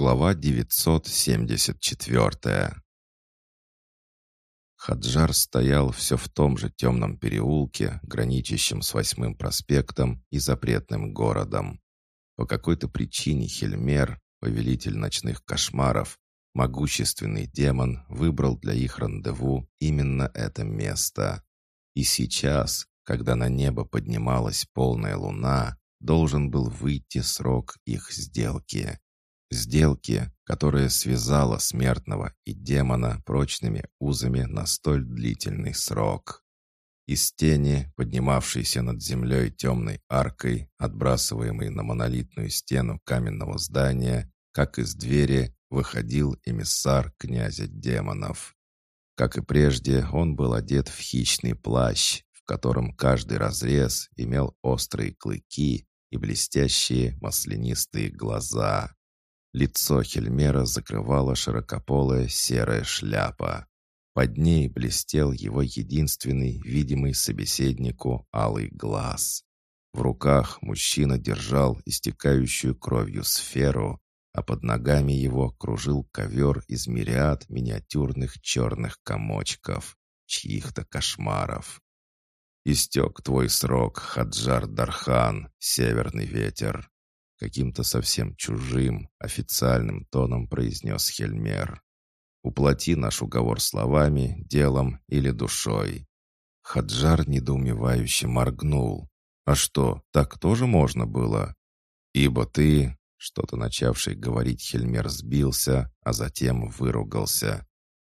Глава 974 Хаджар стоял все в том же темном переулке, граничащем с Восьмым проспектом и запретным городом. По какой-то причине Хельмер, повелитель ночных кошмаров, могущественный демон, выбрал для их рандеву именно это место. И сейчас, когда на небо поднималась полная луна, должен был выйти срок их сделки. Сделки, которая связала смертного и демона прочными узами на столь длительный срок. Из тени, поднимавшейся над землей темной аркой, отбрасываемой на монолитную стену каменного здания, как из двери, выходил эмиссар князя демонов. Как и прежде, он был одет в хищный плащ, в котором каждый разрез имел острые клыки и блестящие маслянистые глаза. Лицо Хельмера закрывала широкополая серая шляпа. Под ней блестел его единственный видимый собеседнику алый глаз. В руках мужчина держал истекающую кровью сферу, а под ногами его кружил ковер из мириад миниатюрных черных комочков, чьих-то кошмаров. «Истек твой срок, Хаджар Дархан, северный ветер», каким-то совсем чужим, официальным тоном произнес Хельмер. «Уплати наш уговор словами, делом или душой». Хаджар недоумевающе моргнул. «А что, так тоже можно было?» «Ибо ты...» Что-то начавший говорить Хельмер сбился, а затем выругался.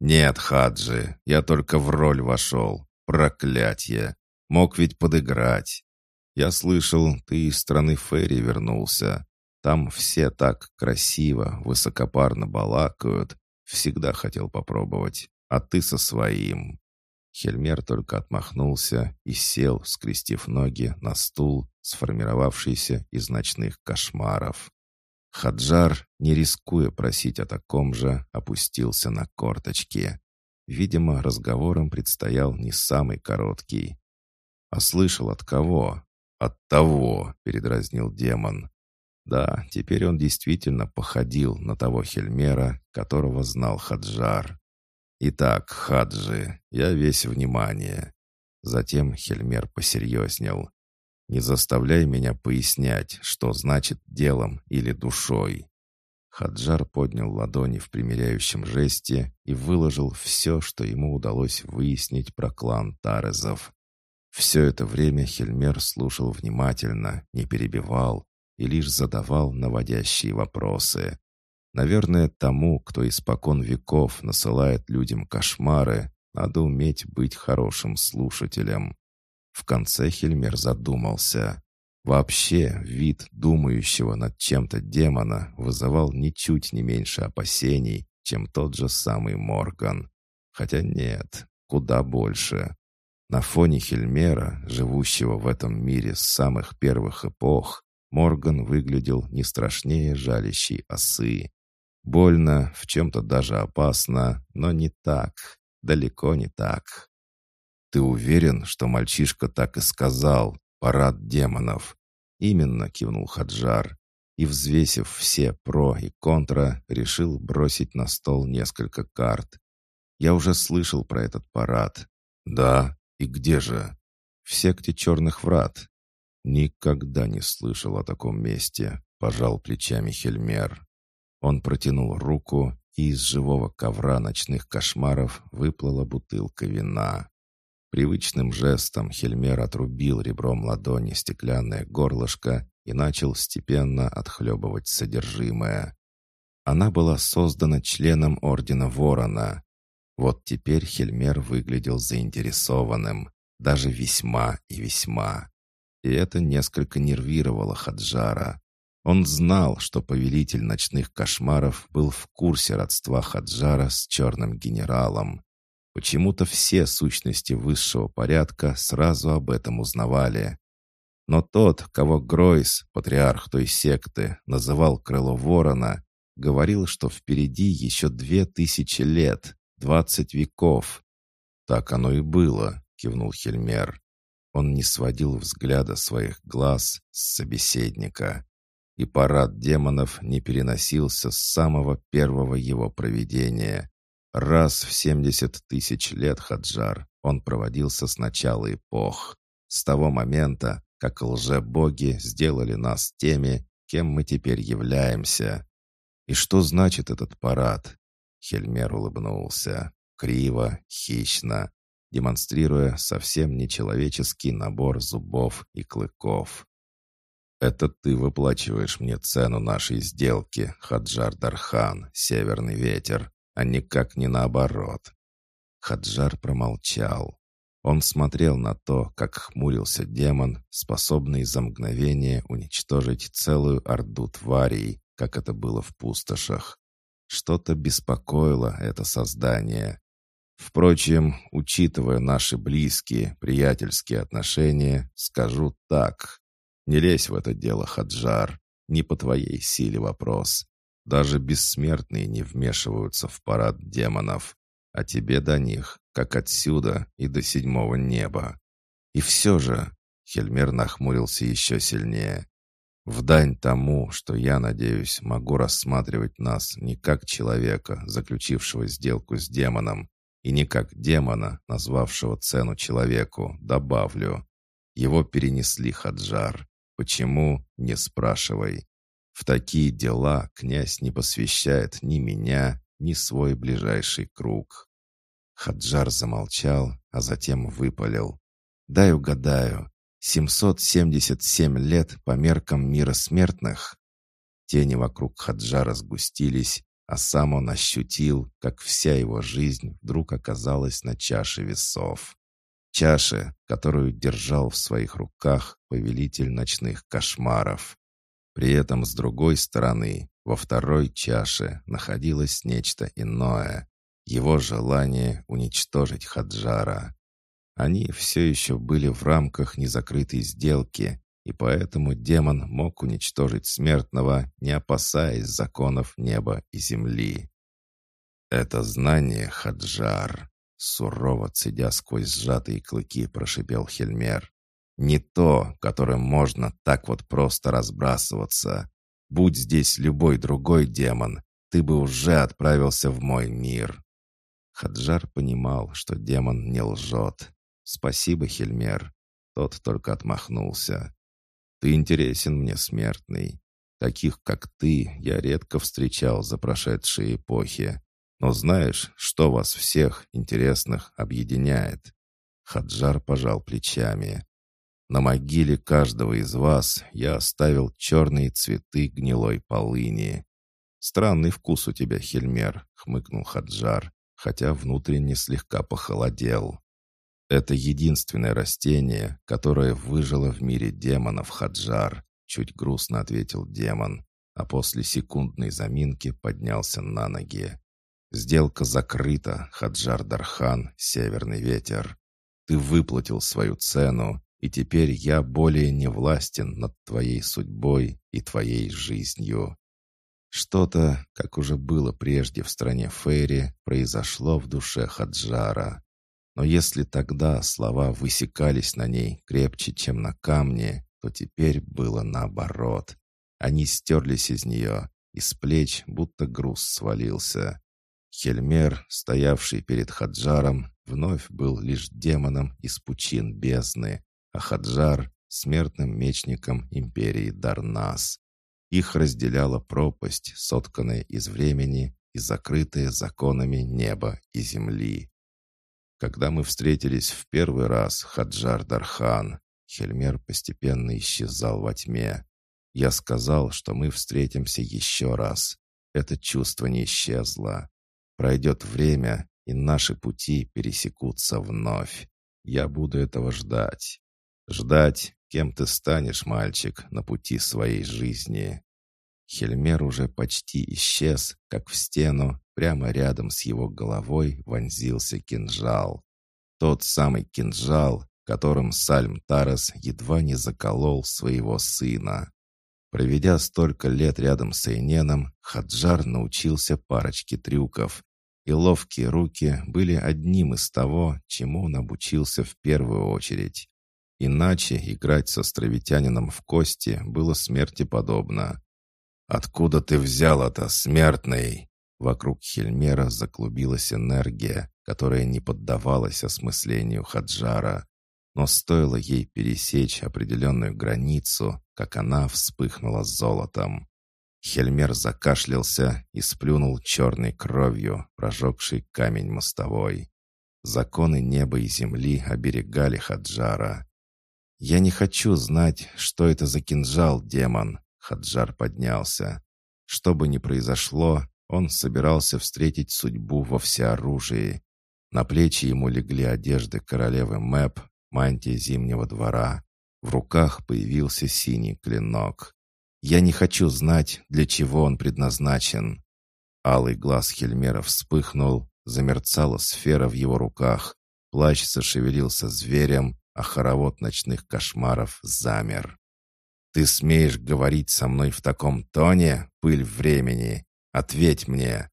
«Нет, Хаджи, я только в роль вошел. Проклятье! Мог ведь подыграть. Я слышал, ты из страны Ферри вернулся. Там все так красиво, высокопарно балакают. Всегда хотел попробовать. А ты со своим». Хельмер только отмахнулся и сел, скрестив ноги на стул, сформировавшийся из ночных кошмаров. Хаджар, не рискуя просить о таком же, опустился на корточки. Видимо, разговором предстоял не самый короткий. «А слышал от кого?» «От того», — передразнил демон. Да, теперь он действительно походил на того Хельмера, которого знал Хаджар. «Итак, Хаджи, я весь внимание». Затем Хельмер посерьезнел. «Не заставляй меня пояснять, что значит делом или душой». Хаджар поднял ладони в примиряющем жесте и выложил все, что ему удалось выяснить про клан Тарезов. Все это время Хельмер слушал внимательно, не перебивал и лишь задавал наводящие вопросы. Наверное, тому, кто испокон веков насылает людям кошмары, надо уметь быть хорошим слушателем. В конце Хельмер задумался. Вообще, вид думающего над чем-то демона вызывал ничуть не меньше опасений, чем тот же самый Морган. Хотя нет, куда больше. На фоне Хельмера, живущего в этом мире с самых первых эпох, Морган выглядел не страшнее жалящей осы. Больно, в чем-то даже опасно, но не так, далеко не так. «Ты уверен, что мальчишка так и сказал? Парад демонов?» «Именно», — кивнул Хаджар. И, взвесив все про и контра, решил бросить на стол несколько карт. «Я уже слышал про этот парад». «Да, и где же?» «В секте черных врат». «Никогда не слышал о таком месте», — пожал плечами Хельмер. Он протянул руку, и из живого ковра ночных кошмаров выплыла бутылка вина. Привычным жестом Хельмер отрубил ребром ладони стеклянное горлышко и начал степенно отхлебывать содержимое. Она была создана членом Ордена Ворона, вот теперь Хельмер выглядел заинтересованным, даже весьма и весьма. И это несколько нервировало Хаджара. Он знал, что повелитель ночных кошмаров был в курсе родства Хаджара с черным генералом. Почему-то все сущности высшего порядка сразу об этом узнавали. Но тот, кого Гройс, патриарх той секты, называл крыло ворона, говорил, что впереди еще две тысячи лет, Двадцать веков. Так оно и было, кивнул Хельмер. Он не сводил взгляда своих глаз с собеседника. и парад демонов не переносился с самого первого его проведения. Раз в семьдесят тысяч лет Хаджар он проводился с начала эпох, с того момента, как лже-боги сделали нас теми, кем мы теперь являемся. И что значит этот парад? Хельмер улыбнулся, криво, хищно, демонстрируя совсем нечеловеческий набор зубов и клыков. «Это ты выплачиваешь мне цену нашей сделки, Хаджар Дархан, Северный ветер, а никак не наоборот». Хаджар промолчал. Он смотрел на то, как хмурился демон, способный за мгновение уничтожить целую орду тварей, как это было в пустошах. Что-то беспокоило это создание. Впрочем, учитывая наши близкие, приятельские отношения, скажу так. Не лезь в это дело, Хаджар. Не по твоей силе вопрос. Даже бессмертные не вмешиваются в парад демонов. А тебе до них, как отсюда и до седьмого неба. И все же, Хельмер нахмурился еще сильнее. В дань тому, что я, надеюсь, могу рассматривать нас не как человека, заключившего сделку с демоном, и не как демона, назвавшего цену человеку, добавлю. Его перенесли Хаджар. Почему? Не спрашивай. В такие дела князь не посвящает ни меня, ни свой ближайший круг. Хаджар замолчал, а затем выпалил. «Дай угадаю, 777 лет по меркам мира смертных?» Тени вокруг Хаджара сгустились, а сам он ощутил, как вся его жизнь вдруг оказалась на чаше весов. Чаше, которую держал в своих руках повелитель ночных кошмаров. При этом с другой стороны, во второй чаше находилось нечто иное. Его желание уничтожить Хаджара. Они все еще были в рамках незакрытой сделки, и поэтому демон мог уничтожить смертного, не опасаясь законов неба и земли. «Это знание, Хаджар!» Сурово цедя сквозь сжатые клыки, прошипел Хельмер. «Не то, которым можно так вот просто разбрасываться. Будь здесь любой другой демон, ты бы уже отправился в мой мир». Хаджар понимал, что демон не лжет. «Спасибо, Хельмер». Тот только отмахнулся. Ты интересен мне, смертный. Таких, как ты, я редко встречал за прошедшие эпохи. Но знаешь, что вас всех, интересных, объединяет?» Хаджар пожал плечами. «На могиле каждого из вас я оставил черные цветы гнилой полыни». «Странный вкус у тебя, Хельмер», — хмыкнул Хаджар, хотя внутренне слегка похолодел. Это единственное растение, которое выжило в мире демонов Хаджар, чуть грустно ответил демон, а после секундной заминки поднялся на ноги. Сделка закрыта, Хаджар Дархан, Северный ветер. Ты выплатил свою цену, и теперь я более не властен над твоей судьбой и твоей жизнью. Что-то, как уже было прежде в стране Фейри, произошло в душе Хаджара. Но если тогда слова высекались на ней крепче, чем на камне, то теперь было наоборот. Они стерлись из нее, и с плеч будто груз свалился. Хельмер, стоявший перед Хаджаром, вновь был лишь демоном из пучин бездны, а Хаджар — смертным мечником империи Дарнас. Их разделяла пропасть, сотканная из времени и закрытая законами неба и земли. Когда мы встретились в первый раз, Хаджар Дархан, Хельмер постепенно исчезал во тьме. Я сказал, что мы встретимся еще раз. Это чувство не исчезло. Пройдет время, и наши пути пересекутся вновь. Я буду этого ждать. Ждать, кем ты станешь, мальчик, на пути своей жизни. Хельмер уже почти исчез, как в стену, прямо рядом с его головой вонзился кинжал. Тот самый кинжал, которым Сальм Тарас едва не заколол своего сына. Проведя столько лет рядом с Эйненом, Хаджар научился парочке трюков, и ловкие руки были одним из того, чему он обучился в первую очередь. Иначе играть со островитянином в кости было смерти подобно. «Откуда ты взял это, смертный?» Вокруг Хельмера заклубилась энергия, которая не поддавалась осмыслению Хаджара. Но стоило ей пересечь определенную границу, как она вспыхнула золотом. Хельмер закашлялся и сплюнул черной кровью, прожегший камень мостовой. Законы неба и земли оберегали Хаджара. «Я не хочу знать, что это за кинжал, демон!» Хаджар поднялся. Что бы ни произошло, он собирался встретить судьбу во всеоружии. На плечи ему легли одежды королевы Мэп, мантия зимнего двора. В руках появился синий клинок. «Я не хочу знать, для чего он предназначен». Алый глаз Хельмера вспыхнул, замерцала сфера в его руках. Плащ зашевелился зверем, а хоровод ночных кошмаров замер. «Ты смеешь говорить со мной в таком тоне, пыль времени? Ответь мне!»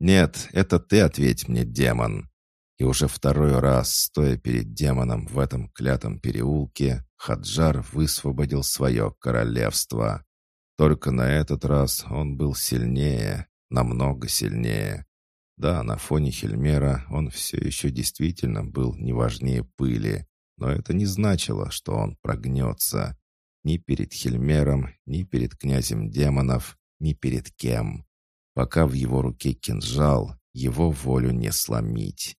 «Нет, это ты ответь мне, демон!» И уже второй раз, стоя перед демоном в этом клятом переулке, Хаджар высвободил свое королевство. Только на этот раз он был сильнее, намного сильнее. Да, на фоне Хельмера он все еще действительно был не важнее пыли, но это не значило, что он прогнется. Ни перед Хельмером, ни перед князем демонов, ни перед кем. Пока в его руке кинжал, его волю не сломить.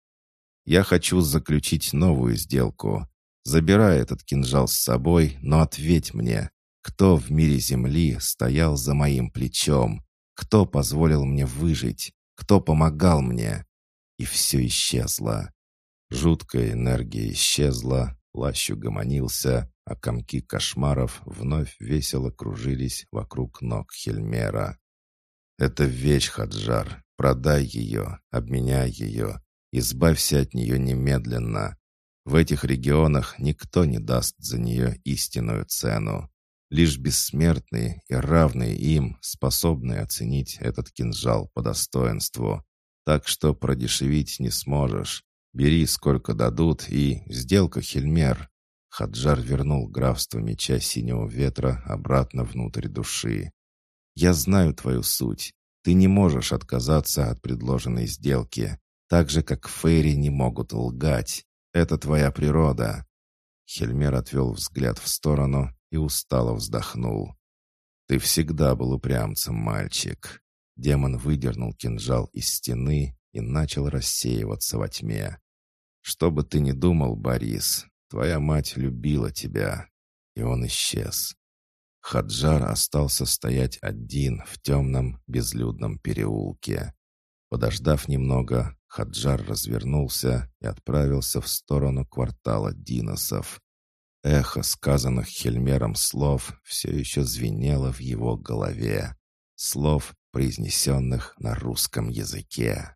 «Я хочу заключить новую сделку. Забирай этот кинжал с собой, но ответь мне, кто в мире Земли стоял за моим плечом? Кто позволил мне выжить? Кто помогал мне?» И все исчезло. Жуткая энергия исчезла, плащ угомонился, а комки кошмаров вновь весело кружились вокруг ног Хельмера. «Это вещь, Хаджар. Продай ее, обменяй ее, избавься от нее немедленно. В этих регионах никто не даст за нее истинную цену. Лишь бессмертные и равные им способны оценить этот кинжал по достоинству. Так что продешевить не сможешь. Бери, сколько дадут, и сделка Хельмер». Хаджар вернул графство меча синего ветра обратно внутрь души. «Я знаю твою суть. Ты не можешь отказаться от предложенной сделки, так же, как Фейри не могут лгать. Это твоя природа». Хельмер отвел взгляд в сторону и устало вздохнул. «Ты всегда был упрямцем, мальчик». Демон выдернул кинжал из стены и начал рассеиваться во тьме. Что бы ты ни думал, Борис, твоя мать любила тебя. И он исчез. Хаджар остался стоять один в темном безлюдном переулке. Подождав немного, Хаджар развернулся и отправился в сторону квартала Диносов. Эхо сказанных Хельмером слов все еще звенело в его голове. Слов, произнесенных на русском языке.